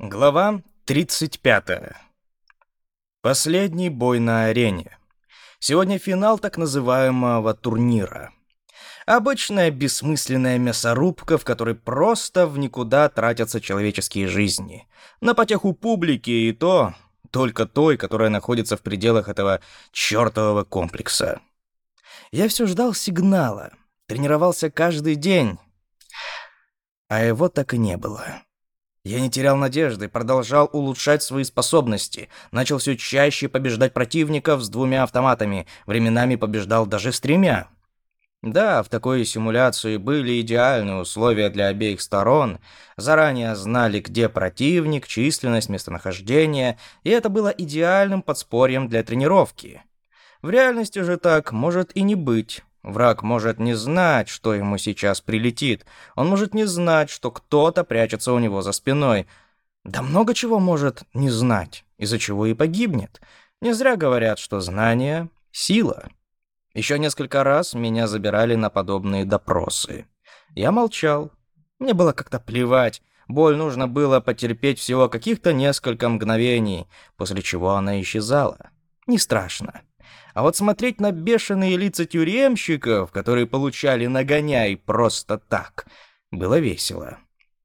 Глава 35. Последний бой на арене. Сегодня финал так называемого турнира. Обычная бессмысленная мясорубка, в которой просто в никуда тратятся человеческие жизни. На потеху публики и то, только той, которая находится в пределах этого чертового комплекса. Я все ждал сигнала, тренировался каждый день, а его так и не было. Я не терял надежды, продолжал улучшать свои способности, начал все чаще побеждать противников с двумя автоматами, временами побеждал даже с тремя. Да, в такой симуляции были идеальные условия для обеих сторон, заранее знали, где противник, численность, местонахождение, и это было идеальным подспорьем для тренировки. В реальности же так может и не быть. Враг может не знать, что ему сейчас прилетит. Он может не знать, что кто-то прячется у него за спиной. Да много чего может не знать, из-за чего и погибнет. Не зря говорят, что знание — сила. Еще несколько раз меня забирали на подобные допросы. Я молчал. Мне было как-то плевать. Боль нужно было потерпеть всего каких-то несколько мгновений, после чего она исчезала. Не страшно. А вот смотреть на бешеные лица тюремщиков, которые получали нагоняй просто так, было весело.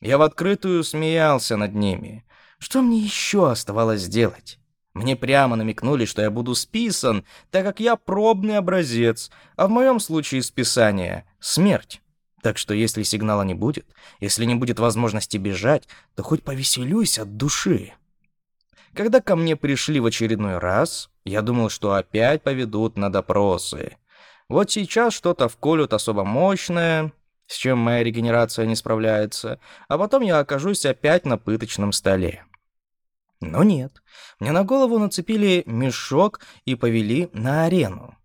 Я в открытую смеялся над ними. Что мне еще оставалось делать? Мне прямо намекнули, что я буду списан, так как я пробный образец, а в моем случае списание — смерть. Так что если сигнала не будет, если не будет возможности бежать, то хоть повеселюсь от души. Когда ко мне пришли в очередной раз, я думал, что опять поведут на допросы. Вот сейчас что-то вколют особо мощное, с чем моя регенерация не справляется, а потом я окажусь опять на пыточном столе. Но нет, мне на голову нацепили мешок и повели на арену.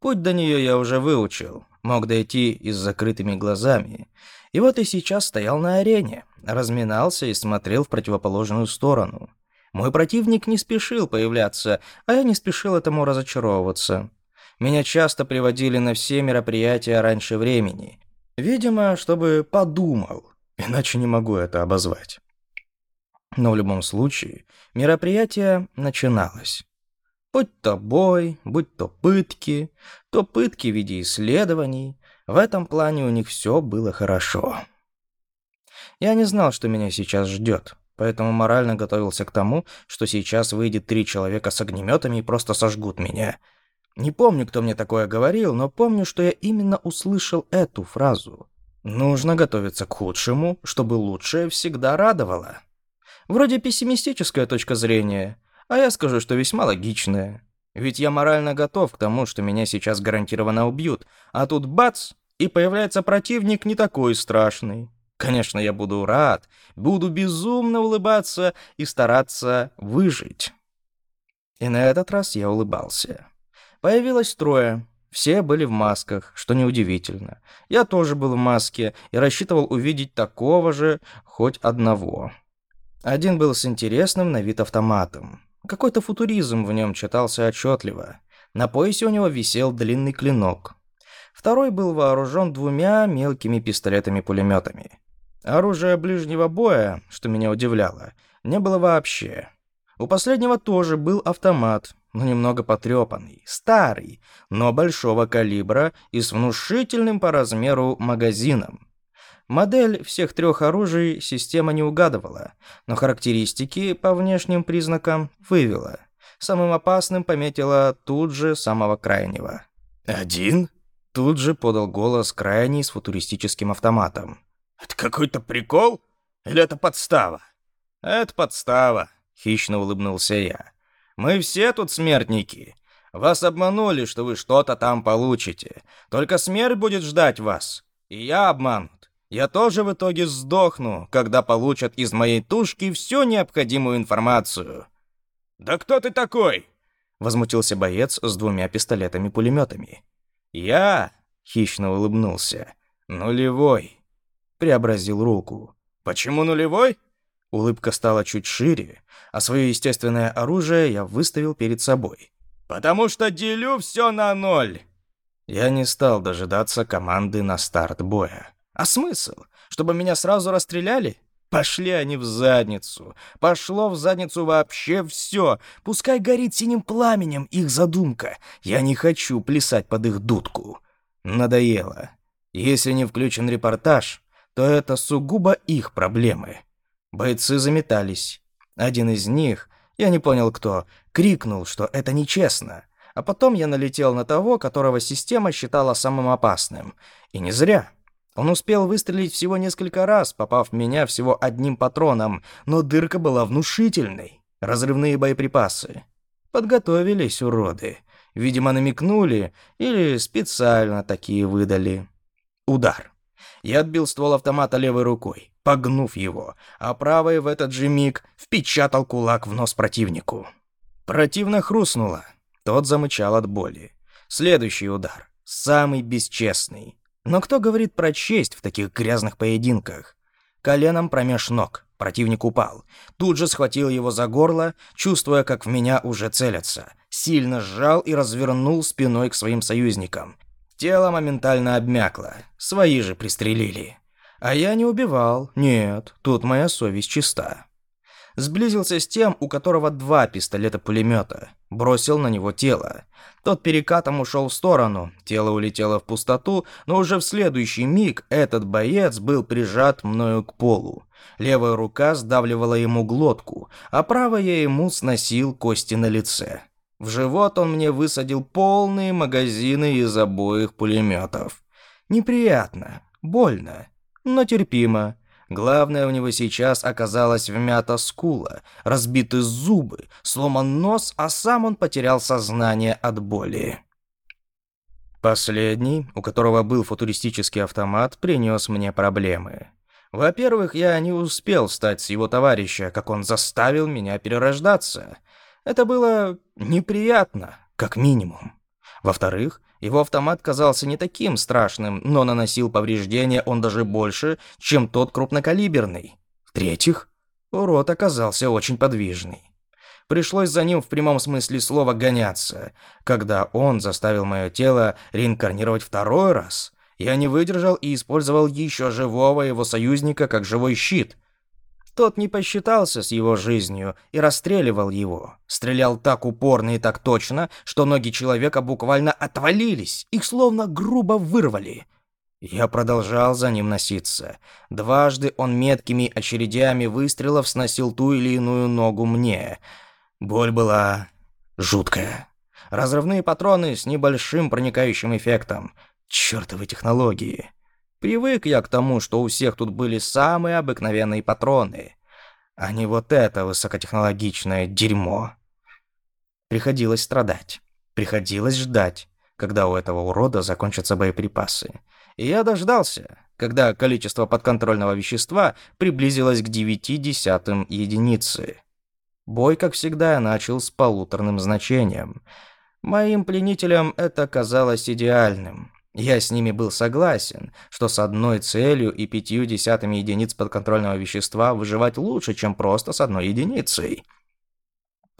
Путь до нее я уже выучил, мог дойти и с закрытыми глазами. И вот и сейчас стоял на арене, разминался и смотрел в противоположную сторону — мой противник не спешил появляться, а я не спешил этому разочаровываться. Меня часто приводили на все мероприятия раньше времени. Видимо, чтобы подумал, иначе не могу это обозвать. Но в любом случае, мероприятие начиналось. Будь то бой, будь то пытки, то пытки в виде исследований. В этом плане у них все было хорошо. Я не знал, что меня сейчас ждет. Поэтому морально готовился к тому, что сейчас выйдет три человека с огнеметами и просто сожгут меня. Не помню, кто мне такое говорил, но помню, что я именно услышал эту фразу. Нужно готовиться к худшему, чтобы лучшее всегда радовало. Вроде пессимистическая точка зрения, а я скажу, что весьма логичная. Ведь я морально готов к тому, что меня сейчас гарантированно убьют, а тут бац, и появляется противник не такой страшный. Конечно, я буду рад, буду безумно улыбаться и стараться выжить. И на этот раз я улыбался. Появилось трое. Все были в масках, что неудивительно. Я тоже был в маске и рассчитывал увидеть такого же хоть одного. Один был с интересным на вид автоматом. Какой-то футуризм в нем читался отчетливо. На поясе у него висел длинный клинок. Второй был вооружен двумя мелкими пистолетами-пулеметами. Оружия ближнего боя, что меня удивляло, не было вообще. У последнего тоже был автомат, но немного потрепанный, старый, но большого калибра и с внушительным по размеру магазином. Модель всех трех оружий система не угадывала, но характеристики по внешним признакам вывела. Самым опасным пометила тут же самого крайнего. «Один?» Тут же подал голос крайний с футуристическим автоматом. Это какой-то прикол? Или это подстава? Это подстава, хищно улыбнулся я. Мы все тут смертники. Вас обманули, что вы что-то там получите. Только смерть будет ждать вас. И я обманут. Я тоже в итоге сдохну, когда получат из моей тушки всю необходимую информацию. «Да кто ты такой?» — возмутился боец с двумя пистолетами-пулеметами. «Я...» — хищно улыбнулся. «Нулевой преобразил руку. «Почему нулевой?» Улыбка стала чуть шире, а свое естественное оружие я выставил перед собой. «Потому что делю все на ноль!» Я не стал дожидаться команды на старт боя. «А смысл? Чтобы меня сразу расстреляли?» Пошли они в задницу. Пошло в задницу вообще все. Пускай горит синим пламенем их задумка. Я не хочу плясать под их дудку. Надоело. Если не включен репортаж, то это сугубо их проблемы. Бойцы заметались. Один из них, я не понял кто, крикнул, что это нечестно. А потом я налетел на того, которого система считала самым опасным. И не зря. Он успел выстрелить всего несколько раз, попав в меня всего одним патроном, но дырка была внушительной. Разрывные боеприпасы. Подготовились, уроды. Видимо, намекнули или специально такие выдали. Удар. Я отбил ствол автомата левой рукой, погнув его, а правой в этот же миг впечатал кулак в нос противнику. Противно хрустнуло. Тот замычал от боли. Следующий удар. Самый бесчестный. Но кто говорит про честь в таких грязных поединках? Коленом промеж ног. Противник упал. Тут же схватил его за горло, чувствуя, как в меня уже целятся. Сильно сжал и развернул спиной к своим союзникам. Тело моментально обмякло, свои же пристрелили. А я не убивал, нет, тут моя совесть чиста. Сблизился с тем, у которого два пистолета-пулемета. Бросил на него тело. Тот перекатом ушел в сторону, тело улетело в пустоту, но уже в следующий миг этот боец был прижат мною к полу. Левая рука сдавливала ему глотку, а правая ему сносил кости на лице. В живот он мне высадил полные магазины из обоих пулеметов. Неприятно, больно, но терпимо. Главное у него сейчас оказалась вмята скула, разбиты зубы, сломан нос, а сам он потерял сознание от боли. Последний, у которого был футуристический автомат, принес мне проблемы. Во-первых, я не успел стать с его товарища, как он заставил меня перерождаться — это было неприятно, как минимум. Во-вторых, его автомат казался не таким страшным, но наносил повреждения он даже больше, чем тот крупнокалиберный. В-третьих, урод оказался очень подвижный. Пришлось за ним в прямом смысле слова гоняться. Когда он заставил мое тело реинкарнировать второй раз, я не выдержал и использовал еще живого его союзника как живой щит — тот не посчитался с его жизнью и расстреливал его. Стрелял так упорно и так точно, что ноги человека буквально отвалились, их словно грубо вырвали. Я продолжал за ним носиться. Дважды он меткими очередями выстрелов сносил ту или иную ногу мне. Боль была жуткая. Разрывные патроны с небольшим проникающим эффектом. Чёртовы технологии. Привык я к тому, что у всех тут были самые обыкновенные патроны, а не вот это высокотехнологичное дерьмо. Приходилось страдать. Приходилось ждать, когда у этого урода закончатся боеприпасы. И я дождался, когда количество подконтрольного вещества приблизилось к девяти десятым единицы. Бой, как всегда, я начал с полуторным значением. Моим пленителям это казалось идеальным. Я с ними был согласен, что с одной целью и пятью десятыми единиц подконтрольного вещества выживать лучше, чем просто с одной единицей.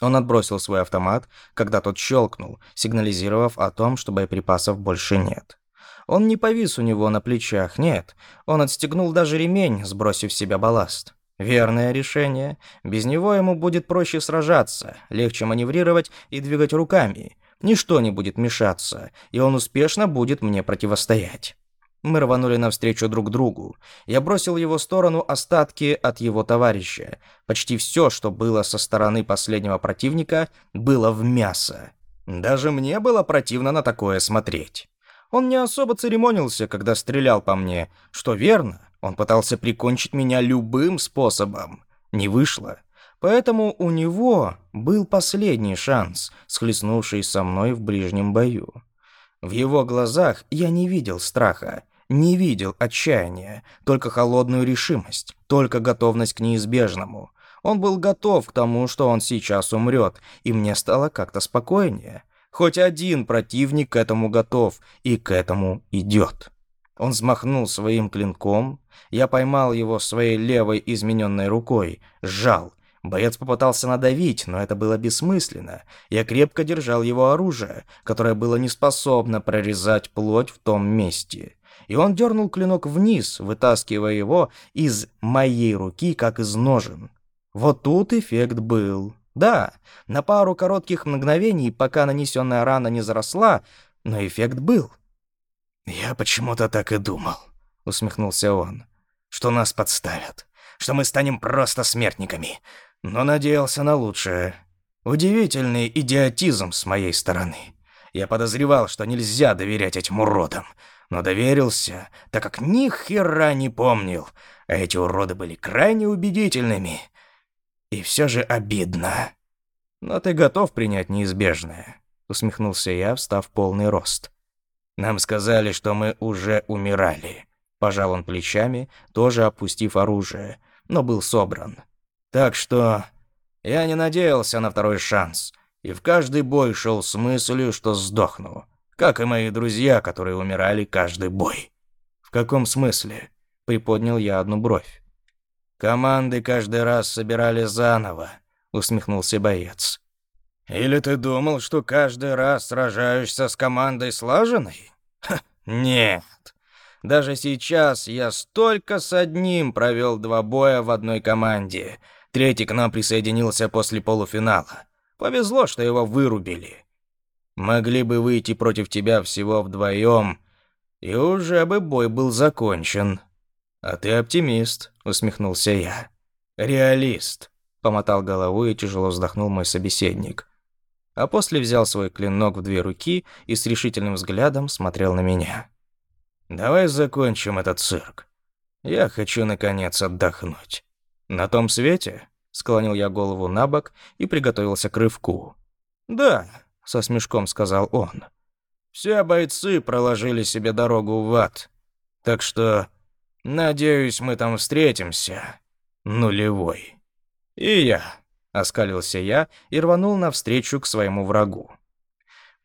Он отбросил свой автомат, когда тот щелкнул, сигнализировав о том, что боеприпасов больше нет. Он не повис у него на плечах, нет. Он отстегнул даже ремень, сбросив с себя балласт. Верное решение. Без него ему будет проще сражаться, легче маневрировать и двигать руками. Ничто не будет мешаться, и он успешно будет мне противостоять. Мы рванули навстречу друг другу. Я бросил в его сторону остатки от его товарища. Почти все, что было со стороны последнего противника, было в мясо. Даже мне было противно на такое смотреть. Он не особо церемонился, когда стрелял по мне. Что верно, он пытался прикончить меня любым способом. Не вышло. Поэтому у него был последний шанс, схлестнувший со мной в ближнем бою. В его глазах я не видел страха, не видел отчаяния, только холодную решимость, только готовность к неизбежному. Он был готов к тому, что он сейчас умрет, и мне стало как-то спокойнее. Хоть один противник к этому готов и к этому идет. Он взмахнул своим клинком, я поймал его своей левой измененной рукой, сжал, Боец попытался надавить, но это было бессмысленно. Я крепко держал его оружие, которое было не способно прорезать плоть в том месте. И он дернул клинок вниз, вытаскивая его из моей руки, как из ножен. Вот тут эффект был. Да, на пару коротких мгновений, пока нанесенная рана не заросла, но эффект был. «Я почему-то так и думал», — усмехнулся он, — «что нас подставят, что мы станем просто смертниками но надеялся на лучшее. Удивительный идиотизм с моей стороны. Я подозревал, что нельзя доверять этим уродам, но доверился, так как ни хера не помнил, а эти уроды были крайне убедительными. И все же обидно. Но ты готов принять неизбежное, усмехнулся я, встав полный рост. Нам сказали, что мы уже умирали. Пожал он плечами, тоже опустив оружие, но был собран. Так что я не надеялся на второй шанс, и в каждый бой шел с мыслью, что сдохну, как и мои друзья, которые умирали каждый бой. В каком смысле? Приподнял я одну бровь. Команды каждый раз собирали заново, усмехнулся боец. Или ты думал, что каждый раз сражаешься с командой слаженной? Ха, нет. Даже сейчас я столько с одним провел два боя в одной команде — Третий к нам присоединился после полуфинала. Повезло, что его вырубили. Могли бы выйти против тебя всего вдвоем, и уже бы бой был закончен. А ты оптимист, усмехнулся я. Реалист, помотал головой и тяжело вздохнул мой собеседник. А после взял свой клинок в две руки и с решительным взглядом смотрел на меня. Давай закончим этот цирк. Я хочу наконец отдохнуть. На том свете склонил я голову на бок и приготовился к рывку. «Да», — со смешком сказал он, — «все бойцы проложили себе дорогу в ад, так что, надеюсь, мы там встретимся, нулевой». «И я», — оскалился я и рванул навстречу к своему врагу.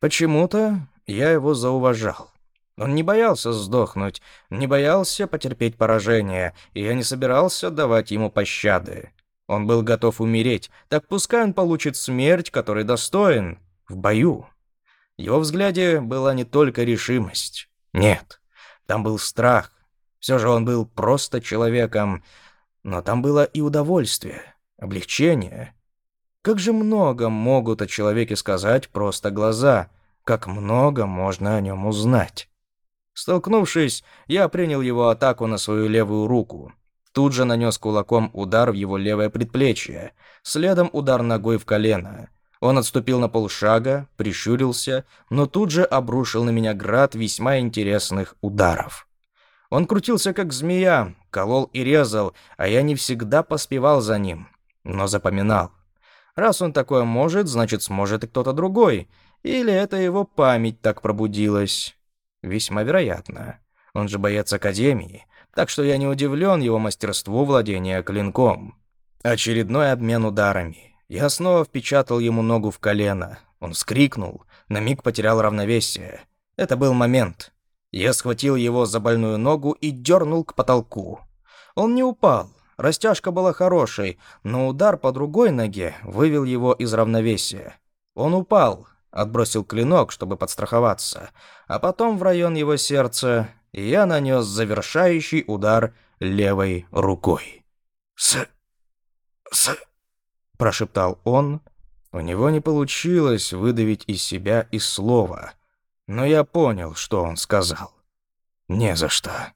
Почему-то я его зауважал. Он не боялся сдохнуть, не боялся потерпеть поражение, и я не собирался давать ему пощады. Он был готов умереть, так пускай он получит смерть, которой достоин, в бою. В его взгляде была не только решимость. Нет, там был страх. Все же он был просто человеком. Но там было и удовольствие, облегчение. Как же много могут о человеке сказать просто глаза, как много можно о нем узнать. Столкнувшись, я принял его атаку на свою левую руку тут же нанес кулаком удар в его левое предплечье, следом удар ногой в колено. Он отступил на полшага, прищурился, но тут же обрушил на меня град весьма интересных ударов. Он крутился как змея, колол и резал, а я не всегда поспевал за ним, но запоминал. Раз он такое может, значит сможет и кто-то другой, или это его память так пробудилась. Весьма вероятно. Он же боец Академии, так что я не удивлен его мастерству владения клинком. Очередной обмен ударами. Я снова впечатал ему ногу в колено. Он вскрикнул, на миг потерял равновесие. Это был момент. Я схватил его за больную ногу и дернул к потолку. Он не упал. Растяжка была хорошей, но удар по другой ноге вывел его из равновесия. Он упал, отбросил клинок, чтобы подстраховаться, а потом в район его сердца я нанес завершающий удар левой рукой. «С... с...» – прошептал он. У него не получилось выдавить из себя и слова, но я понял, что он сказал. «Не за что».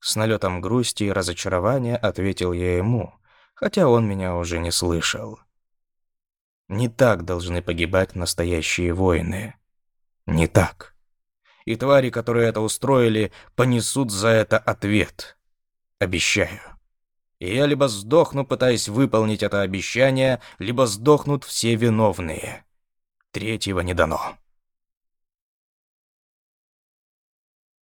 С налетом грусти и разочарования ответил я ему, хотя он меня уже не слышал. Не так должны погибать настоящие воины. Не так и твари, которые это устроили, понесут за это ответ. Обещаю. И я либо сдохну, пытаясь выполнить это обещание, либо сдохнут все виновные. Третьего не дано.